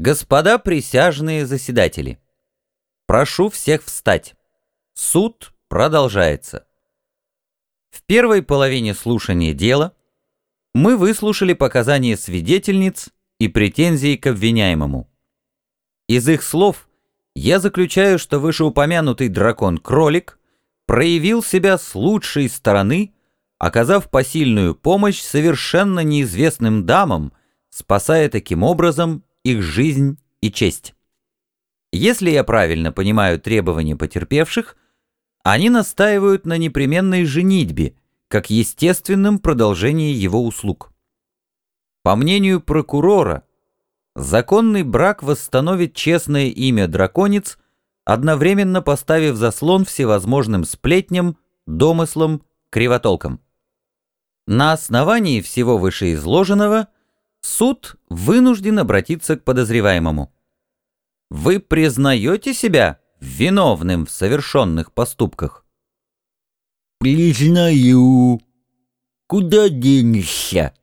Господа присяжные заседатели, прошу всех встать. Суд продолжается. В первой половине слушания дела мы выслушали показания свидетельниц и претензии к обвиняемому. Из их слов я заключаю, что вышеупомянутый дракон-кролик проявил себя с лучшей стороны, оказав посильную помощь совершенно неизвестным дамам, спасая таким образом их жизнь и честь. Если я правильно понимаю требования потерпевших, они настаивают на непременной женитьбе, как естественном продолжении его услуг. По мнению прокурора, законный брак восстановит честное имя драконец, одновременно поставив заслон всевозможным сплетням, домыслам, кривотолкам. На основании всего вышеизложенного – суд вынужден обратиться к подозреваемому. Вы признаете себя виновным в совершенных поступках? Признаю. Куда денешься?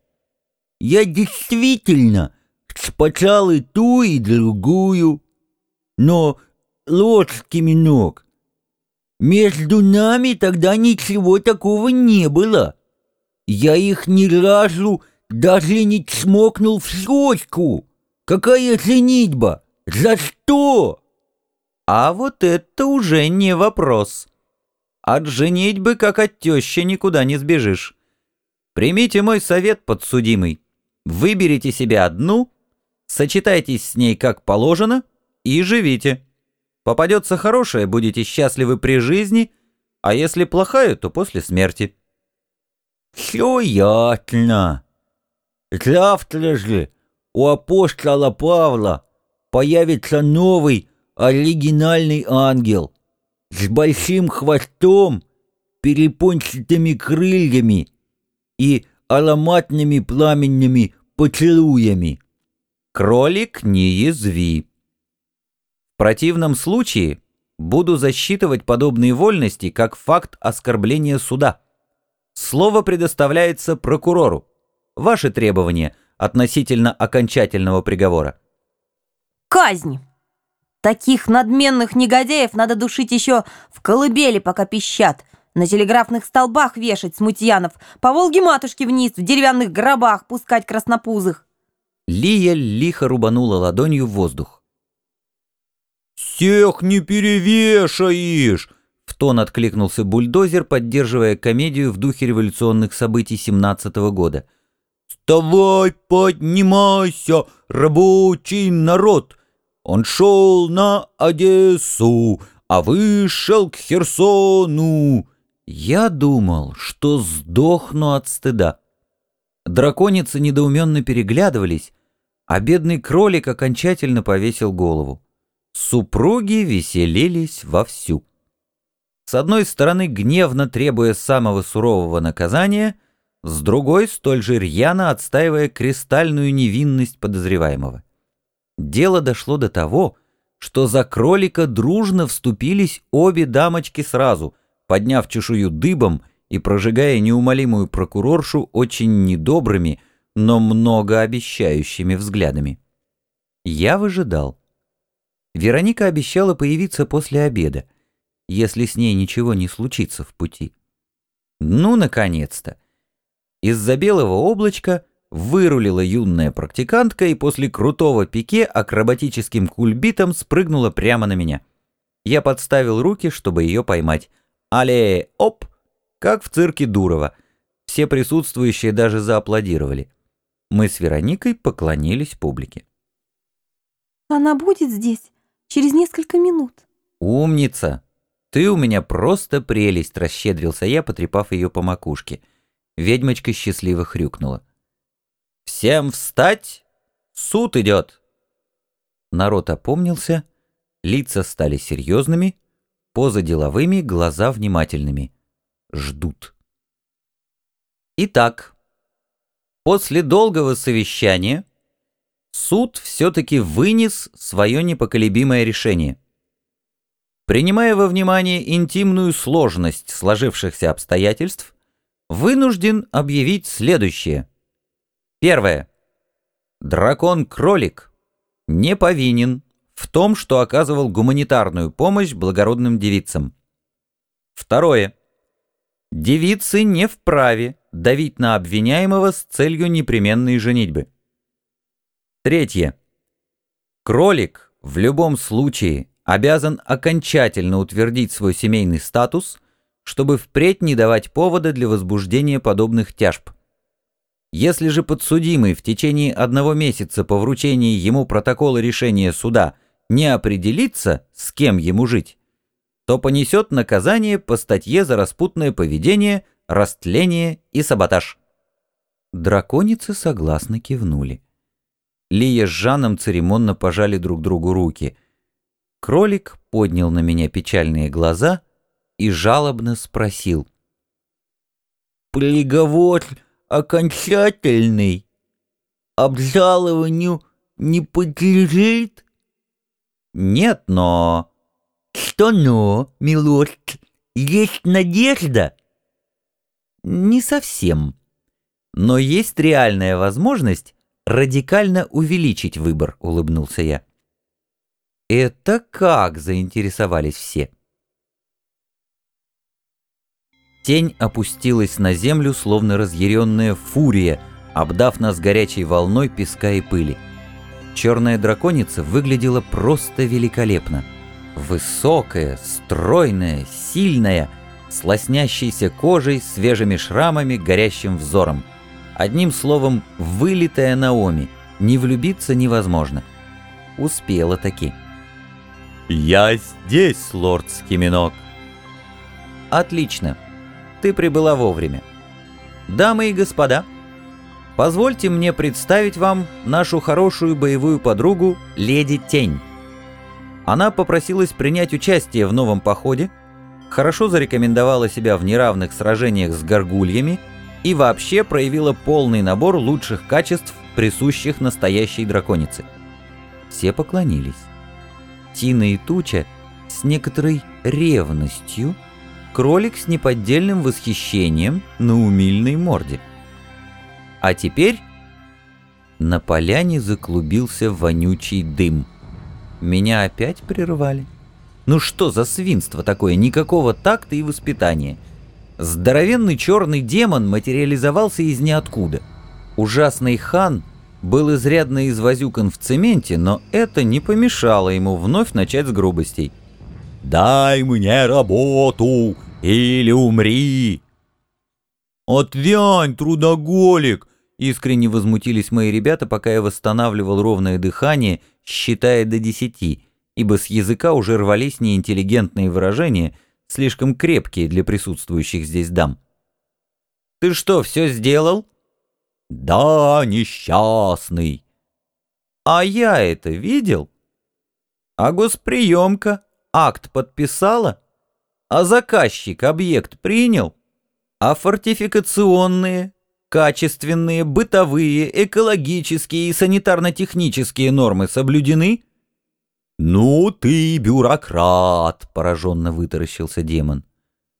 Я действительно спасал и ту, и другую. Но, ложки минок, между нами тогда ничего такого не было. Я их ни разу даже не чмокнул в щечку. Какая женитьба? За что? А вот это уже не вопрос. От женитьбы, как от тещи, никуда не сбежишь. Примите мой совет, подсудимый. Выберите себе одну, сочетайтесь с ней как положено и живите. Попадется хорошая, будете счастливы при жизни, а если плохая, то после смерти. Все ясно. Завтра же у апостола Павла появится новый оригинальный ангел с большим хвостом, перепончатыми крыльями и ароматными пламенными поцелуями. Кролик, не язви. В противном случае буду засчитывать подобные вольности как факт оскорбления суда. Слово предоставляется прокурору. Ваши требования относительно окончательного приговора. Казнь. Таких надменных негодяев надо душить еще в колыбели, пока пищат. На телеграфных столбах вешать смутьянов, по Волге матушки вниз, в деревянных гробах пускать краснопузых. Лия лихо рубанула ладонью в воздух. «Всех не перевешаешь!» В тон откликнулся бульдозер, поддерживая комедию в духе революционных событий 17 -го года – «Вставай, поднимайся, рабочий народ! Он шел на Одессу, а вышел к Херсону!» Я думал, что сдохну от стыда. Драконицы недоуменно переглядывались, а бедный кролик окончательно повесил голову. Супруги веселились вовсю. С одной стороны, гневно требуя самого сурового наказания — с другой столь же рьяно отстаивая кристальную невинность подозреваемого. Дело дошло до того, что за кролика дружно вступились обе дамочки сразу, подняв чешую дыбом и прожигая неумолимую прокуроршу очень недобрыми, но многообещающими взглядами. Я выжидал. Вероника обещала появиться после обеда, если с ней ничего не случится в пути. Ну, наконец-то! Из-за белого облачка вырулила юная практикантка и после крутого пике акробатическим кульбитом спрыгнула прямо на меня. Я подставил руки, чтобы ее поймать. Але, оп! Как в цирке Дурова. Все присутствующие даже зааплодировали. Мы с Вероникой поклонились публике. «Она будет здесь через несколько минут». «Умница! Ты у меня просто прелесть!» — расщедрился я, потрепав ее по макушке. — Ведьмочка счастливо хрюкнула. «Всем встать! Суд идет!» Народ опомнился, лица стали серьезными, позы деловыми, глаза внимательными. Ждут. Итак, после долгого совещания суд все-таки вынес свое непоколебимое решение. Принимая во внимание интимную сложность сложившихся обстоятельств, вынужден объявить следующее. Первое. Дракон-кролик не повинен в том, что оказывал гуманитарную помощь благородным девицам. Второе. Девицы не вправе давить на обвиняемого с целью непременной женитьбы. Третье. Кролик в любом случае обязан окончательно утвердить свой семейный статус, чтобы впредь не давать повода для возбуждения подобных тяжб. Если же подсудимый в течение одного месяца по вручении ему протокола решения суда не определится, с кем ему жить, то понесет наказание по статье за распутное поведение, растление и саботаж. Драконицы согласно кивнули. Лия с Жаном церемонно пожали друг другу руки. Кролик поднял на меня печальные глаза и жалобно спросил. «Приговор окончательный? Обжалованию не подлежит?» «Нет, но...» «Что но, милорд? Есть надежда?» «Не совсем. Но есть реальная возможность радикально увеличить выбор», — улыбнулся я. «Это как?» — заинтересовались все. Тень опустилась на землю, словно разъяренная фурия, обдав нас горячей волной песка и пыли. Черная драконица выглядела просто великолепно. Высокая, стройная, сильная, с лоснящейся кожей, свежими шрамами, горящим взором. Одним словом, вылитая Наоми. Не влюбиться невозможно. Успела таки. «Я здесь, лорд Скиминок». «Отлично. Ты прибыла вовремя. Дамы и господа, позвольте мне представить вам нашу хорошую боевую подругу, леди Тень». Она попросилась принять участие в новом походе, хорошо зарекомендовала себя в неравных сражениях с горгульями и вообще проявила полный набор лучших качеств, присущих настоящей драконице. Все поклонились. Тина и Туча с некоторой ревностью, кролик с неподдельным восхищением на умильной морде. А теперь на поляне заклубился вонючий дым – меня опять прервали. Ну что за свинство такое? Никакого такта и воспитания. Здоровенный черный демон материализовался из ниоткуда. Ужасный хан был изрядно извозюкан в цементе, но это не помешало ему вновь начать с грубостей. «Дай мне работу или умри!» «Отвянь, трудоголик!» Искренне возмутились мои ребята, пока я восстанавливал ровное дыхание считая до десяти, ибо с языка уже рвались неинтеллигентные выражения, слишком крепкие для присутствующих здесь дам. «Ты что, все сделал?» «Да, несчастный». «А я это видел?» «А госприемка акт подписала?» «А заказчик объект принял?» «А фортификационные?» Качественные, бытовые, экологические и санитарно-технические нормы соблюдены? «Ну ты бюрократ!» — пораженно вытаращился демон.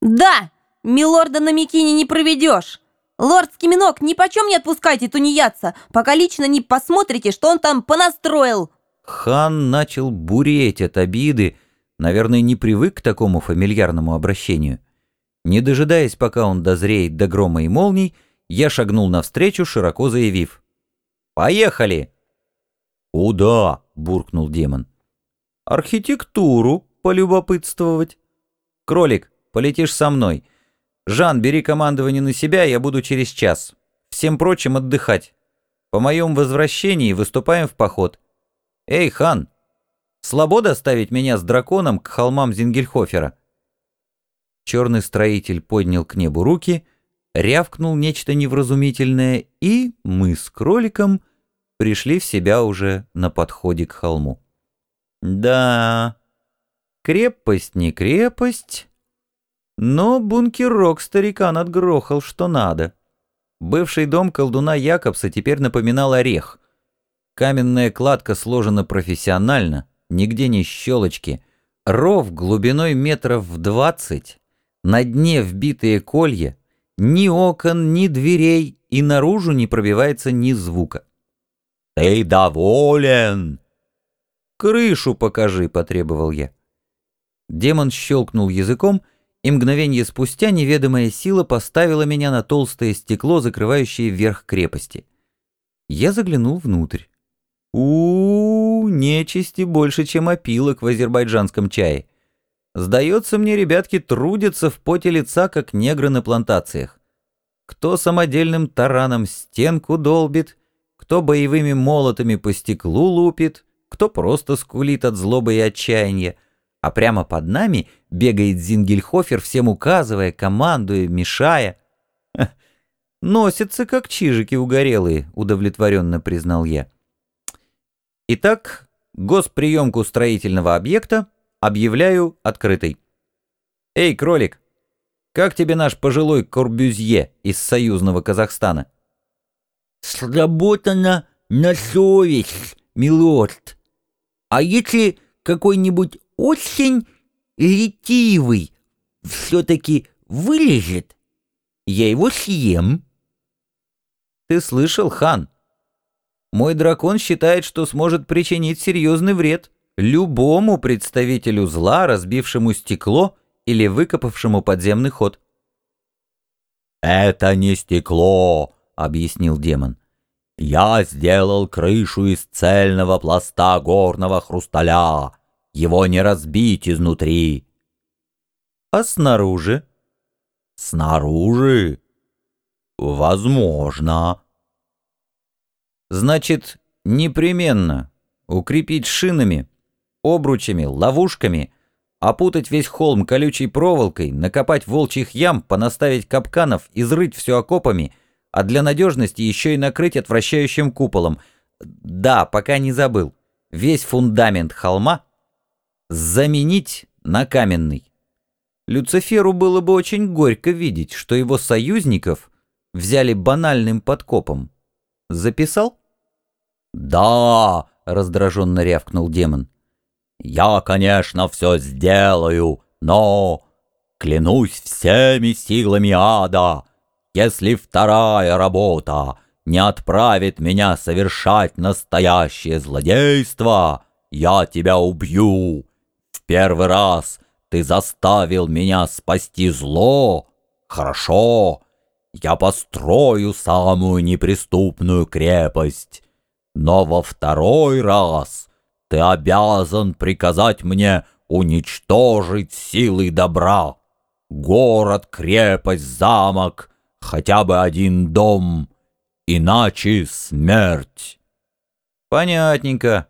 «Да! Милорда на Микине не проведешь! Лорд Скиминок, ни почем не отпускайте тунеядца, пока лично не посмотрите, что он там понастроил!» Хан начал буреть от обиды, наверное, не привык к такому фамильярному обращению. Не дожидаясь, пока он дозреет до грома и молний, я шагнул навстречу, широко заявив. «Поехали!» «Куда?» — буркнул демон. «Архитектуру полюбопытствовать. Кролик, полетишь со мной. Жан, бери командование на себя, я буду через час. Всем прочим отдыхать. По моем возвращении выступаем в поход. Эй, хан, слабо доставить меня с драконом к холмам Зингельхофера?» Черный строитель поднял к небу руки — рявкнул нечто невразумительное, и мы с кроликом пришли в себя уже на подходе к холму. Да, крепость не крепость, но бункерок старикан отгрохал, что надо. Бывший дом колдуна Якобса теперь напоминал орех. Каменная кладка сложена профессионально, нигде не щелочки. Ров глубиной метров в двадцать, на дне вбитые колья, ни окон, ни дверей, и наружу не пробивается ни звука. «Ты доволен?» «Крышу покажи», — потребовал я. Демон щелкнул языком, и мгновение спустя неведомая сила поставила меня на толстое стекло, закрывающее верх крепости. Я заглянул внутрь. У, нечисти больше, чем опилок в азербайджанском чае. Сдается мне, ребятки трудятся в поте лица, как негры на плантациях. Кто самодельным тараном стенку долбит, кто боевыми молотами по стеклу лупит, кто просто скулит от злобы и отчаяния, а прямо под нами бегает Зингельхофер, всем указывая, командуя, мешая. «Носятся, как чижики угорелые», — удовлетворенно признал я. Итак, госприемку строительного объекта объявляю открытой. «Эй, кролик, как тебе наш пожилой Корбюзье из союзного Казахстана?» «Сработано на совесть, милорд. А если какой-нибудь очень ретивый все-таки вылезет, я его съем». «Ты слышал, хан? Мой дракон считает, что сможет причинить серьезный вред любому представителю зла, разбившему стекло или выкопавшему подземный ход». «Это не стекло», — объяснил демон. «Я сделал крышу из цельного пласта горного хрусталя. Его не разбить изнутри». «А снаружи?» «Снаружи?» «Возможно». «Значит, непременно укрепить шинами, обручами, ловушками, опутать весь холм колючей проволокой, накопать волчьих ям, понаставить капканов, изрыть все окопами, а для надежности еще и накрыть отвращающим куполом. Да, пока не забыл. Весь фундамент холма заменить на каменный. Люциферу было бы очень горько видеть, что его союзников взяли банальным подкопом. Записал? «Да!» — раздраженно рявкнул демон. «Я, конечно, все сделаю, но, клянусь всеми силами ада, если вторая работа не отправит меня совершать настоящее злодейство, я тебя убью. В первый раз ты заставил меня спасти зло. Хорошо, я построю самую неприступную крепость. Но во второй раз ты обязан приказать мне уничтожить силы добра. Город, крепость, замок, хотя бы один дом, иначе смерть. Понятненько.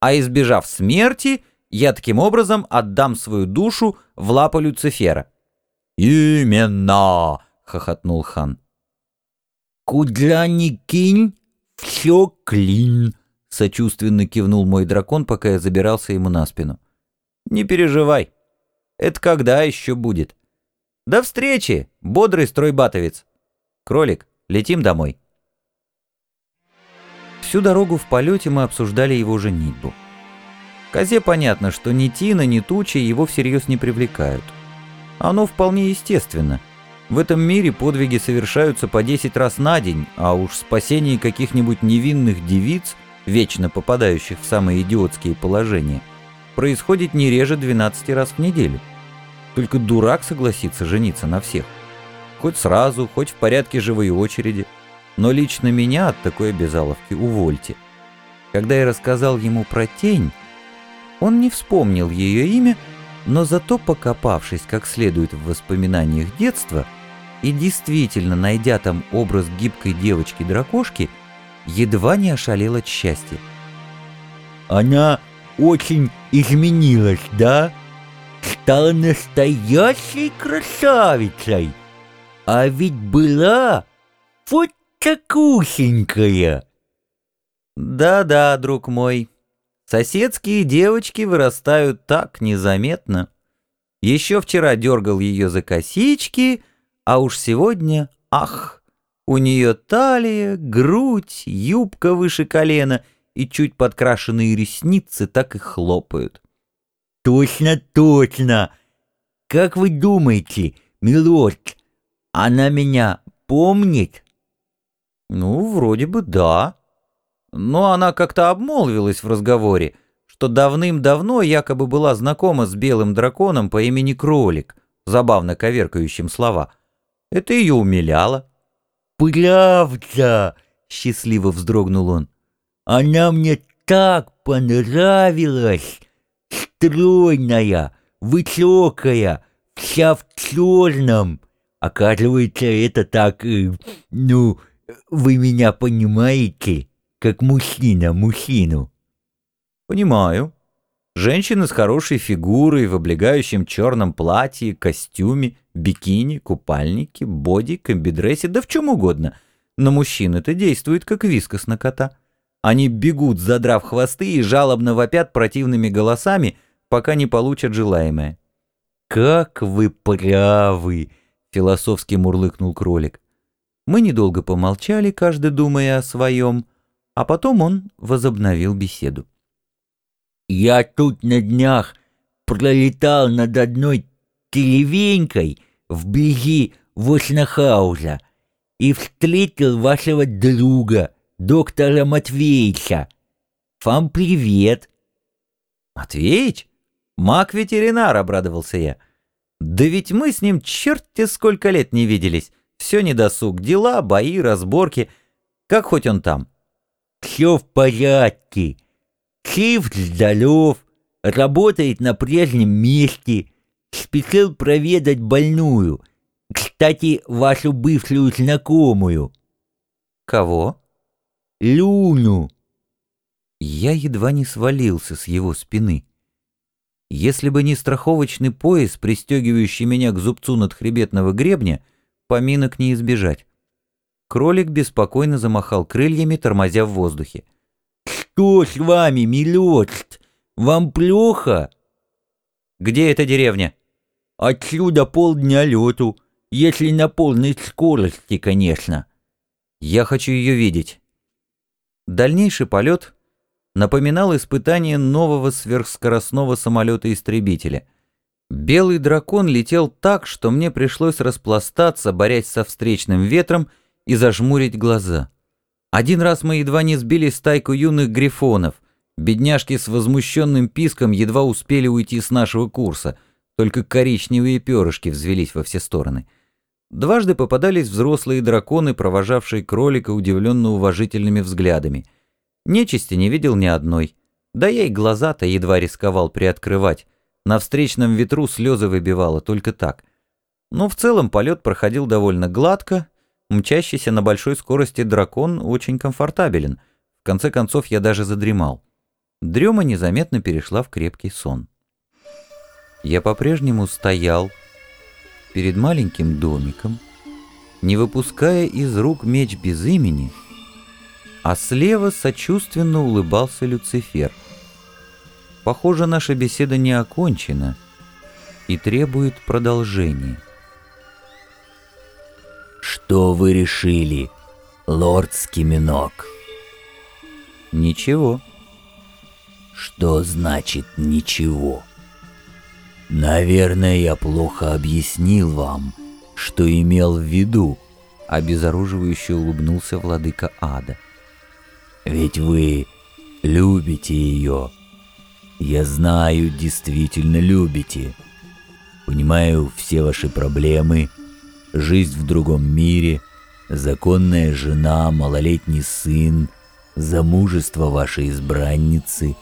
А избежав смерти, я таким образом отдам свою душу в лапы Люцифера. «Именно!» — хохотнул хан. «Куда ни кинь, все клин!» — сочувственно кивнул мой дракон, пока я забирался ему на спину. «Не переживай. Это когда еще будет? До встречи, бодрый стройбатовец. Кролик, летим домой». Всю дорогу в полете мы обсуждали его женитьбу. Козе понятно, что ни Тина, ни Тучи его всерьез не привлекают. Оно вполне естественно. В этом мире подвиги совершаются по 10 раз на день, а уж спасение каких-нибудь невинных девиц, вечно попадающих в самые идиотские положения, происходит не реже 12 раз в неделю. Только дурак согласится жениться на всех. Хоть сразу, хоть в порядке живой очереди. Но лично меня от такой обязаловки увольте. Когда я рассказал ему про тень, он не вспомнил ее имя, но зато покопавшись как следует в воспоминаниях детства и действительно найдя там образ гибкой девочки-дракошки, едва не ошалел от счастья. «Она очень изменилась, да? Стала настоящей красавицей, а ведь была вот такусенькая». «Да-да, друг мой», Соседские девочки вырастают так незаметно. Еще вчера дергал ее за косички, а уж сегодня, ах, у нее талия, грудь, юбка выше колена и чуть подкрашенные ресницы так и хлопают. Точно, точно. Как вы думаете, милорд, она меня помнит? Ну, вроде бы да. Но она как-то обмолвилась в разговоре, что давным-давно якобы была знакома с белым драконом по имени Кролик, забавно коверкающим слова. Это ее умиляло. «Правда!» — счастливо вздрогнул он. «Она мне так понравилась! Стройная, высокая, вся в черном! Оказывается, это так... э, ну, вы меня понимаете, как мужчина мужчину». Понимаю. Женщины с хорошей фигурой, в облегающем черном платье, костюме, бикини, купальнике, боди, комбидрессе, да в чем угодно. На мужчин это действует, как вискос на кота. Они бегут, задрав хвосты, и жалобно вопят противными голосами, пока не получат желаемое. «Как вы правы!» — философски мурлыкнул кролик. Мы недолго помолчали, каждый думая о своем, а потом он возобновил беседу. Я тут на днях пролетал над одной деревенькой вблизи Воснахауза и встретил вашего друга, доктора Матвеича. Вам привет. «Матвеич? Маг-ветеринар», — обрадовался я. «Да ведь мы с ним черт-те сколько лет не виделись. Все недосуг, дела, бои, разборки. Как хоть он там?» Все в порядке. Шиф здоров, работает на прежнем месте. Спешил проведать больную. Кстати, вашу бывшую знакомую. «Кого?» Люну. Я едва не свалился с его спины. Если бы не страховочный пояс, пристегивающий меня к зубцу надхребетного гребня, поминок не избежать. Кролик беспокойно замахал крыльями, тормозя в воздухе. Что с вами, милорд? Вам плохо? «Где эта деревня?» Отсюда полдня лету, если на полной скорости, конечно. «Я хочу ее видеть». Дальнейший полет напоминал испытание нового сверхскоростного самолета-истребителя. Белый дракон летел так, что мне пришлось распластаться, борясь со встречным ветром и зажмурить глаза. Один раз мы едва не сбили стайку юных грифонов. Бедняжки с возмущенным писком едва успели уйти с нашего курса, только коричневые перышки взвелись во все стороны. Дважды попадались взрослые драконы, провожавшие кролика удивленно уважительными взглядами. Нечисти не видел ни одной. Да я и глаза-то едва рисковал приоткрывать. На встречном ветру слезы выбивало только так. Но в целом полет проходил довольно гладко, Мчащийся на большой скорости дракон очень комфортабелен. В конце концов, я даже задремал. Дрема незаметно перешла в крепкий сон. Я по-прежнему стоял перед маленьким домиком, не выпуская из рук меч без имени, а слева сочувственно улыбался Люцифер. Похоже, наша беседа не окончена и требует продолжения. Что вы решили, лорд Скиминок? Ничего. Что значит ничего? Наверное, я плохо объяснил вам, что имел в виду, обезоруживающе улыбнулся владыка ада. Ведь вы любите ее. Я знаю, действительно любите. Понимаю все ваши проблемы — жизнь в другом мире, законная жена, малолетний сын, замужество вашей избранницы.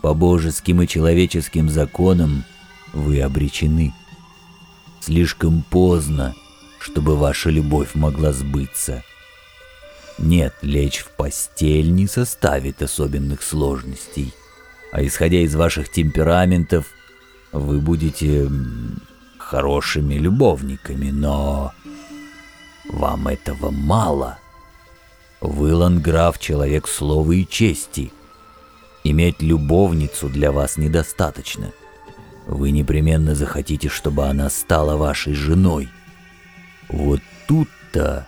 По божеским и человеческим законам вы обречены. Слишком поздно, чтобы ваша любовь могла сбыться. Нет, лечь в постель не составит особенных сложностей. А исходя из ваших темпераментов, вы будете хорошими любовниками, но вам этого мало. Вы, Ланграф, человек слова и чести. Иметь любовницу для вас недостаточно. Вы непременно захотите, чтобы она стала вашей женой. Вот тут-то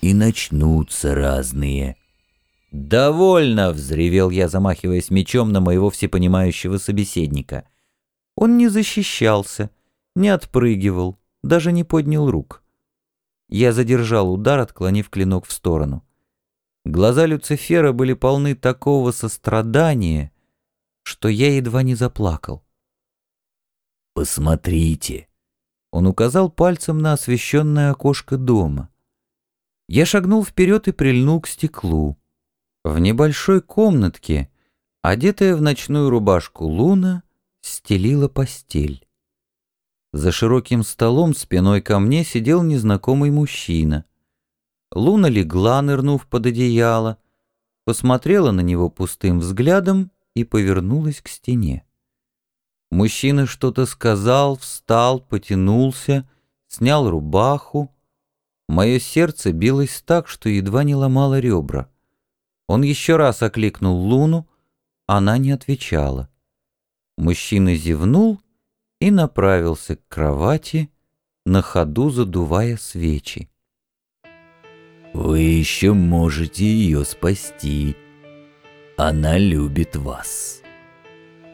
и начнутся разные... «Довольно!» — взревел я, замахиваясь мечом на моего всепонимающего собеседника. Он не защищался, не отпрыгивал, даже не поднял рук. Я задержал удар, отклонив клинок в сторону. Глаза Люцифера были полны такого сострадания, что я едва не заплакал. «Посмотрите!» Он указал пальцем на освещенное окошко дома. Я шагнул вперед и прильнул к стеклу. В небольшой комнатке, одетая в ночную рубашку Луна, стелила постель. За широким столом спиной ко мне сидел незнакомый мужчина. Луна легла, нырнув под одеяло, посмотрела на него пустым взглядом и повернулась к стене. Мужчина что-то сказал, встал, потянулся, снял рубаху. Мое сердце билось так, что едва не ломало ребра. Он еще раз окликнул Луну, она не отвечала. Мужчина зевнул и направился к кровати, на ходу задувая свечи. «Вы еще можете ее спасти. Она любит вас».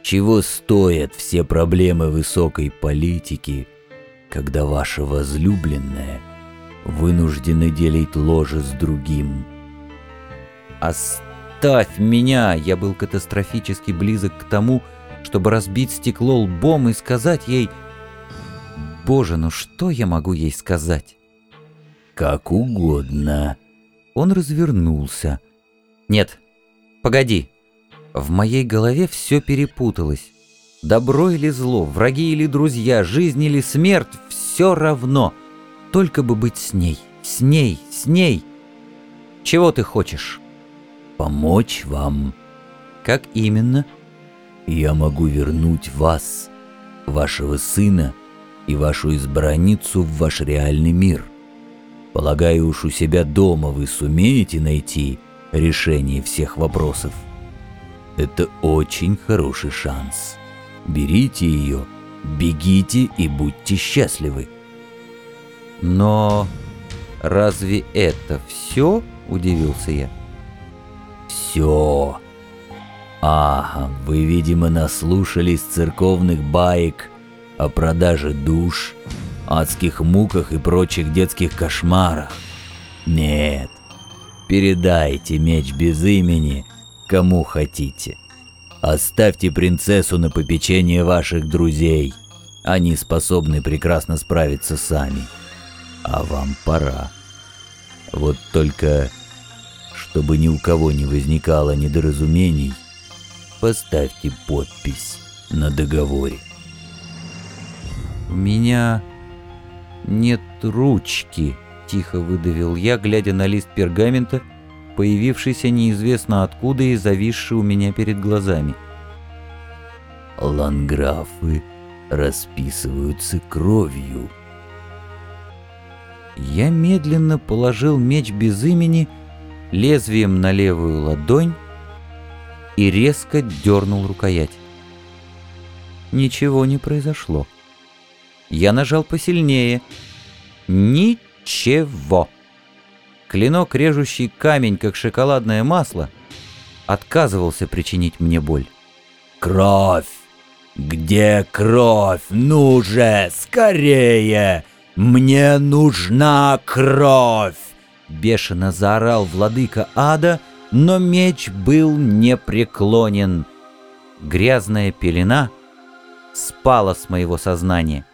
Чего стоят все проблемы высокой политики, когда ваша возлюбленная вынуждена делить ложе с другим? «Оставь меня!» Я был катастрофически близок к тому, чтобы разбить стекло лбом и сказать ей... Боже, ну что я могу ей сказать? «Как угодно». Он развернулся. «Нет, погоди. В моей голове все перепуталось. Добро или зло, враги или друзья, жизнь или смерть — все равно. Только бы быть с ней, с ней, с ней. Чего ты хочешь? Помочь вам. Как именно? Я могу вернуть вас, вашего сына и вашу избранницу в ваш реальный мир. Полагаю, уж у себя дома вы сумеете найти решение всех вопросов. Это очень хороший шанс. Берите ее, бегите и будьте счастливы. Но разве это все? Удивился я. Все. Ага, вы, видимо, наслушались церковных баек о продаже душ, адских муках и прочих детских кошмарах. Нет, передайте меч без имени кому хотите. Оставьте принцессу на попечение ваших друзей. Они способны прекрасно справиться сами. А вам пора. Вот только, чтобы ни у кого не возникало недоразумений, поставьте подпись на договоре. «У меня нет ручки», — тихо выдавил я, глядя на лист пергамента — появившийся неизвестно откуда и зависший у меня перед глазами. Ланграфы расписываются кровью. Я медленно положил меч без имени лезвием на левую ладонь и резко дернул рукоять. Ничего не произошло. Я нажал посильнее. Ничего. Клинок, режущий камень, как шоколадное масло, отказывался причинить мне боль. «Кровь! Где кровь? Ну же, скорее! Мне нужна кровь!» Бешено заорал владыка ада, но меч был непреклонен. Грязная пелена спала с моего сознания.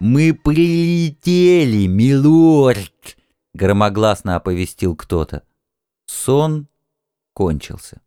«Мы прилетели, милорд!» громогласно оповестил кто-то. Сон кончился.